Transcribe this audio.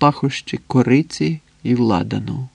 пахощі кориці і ладану.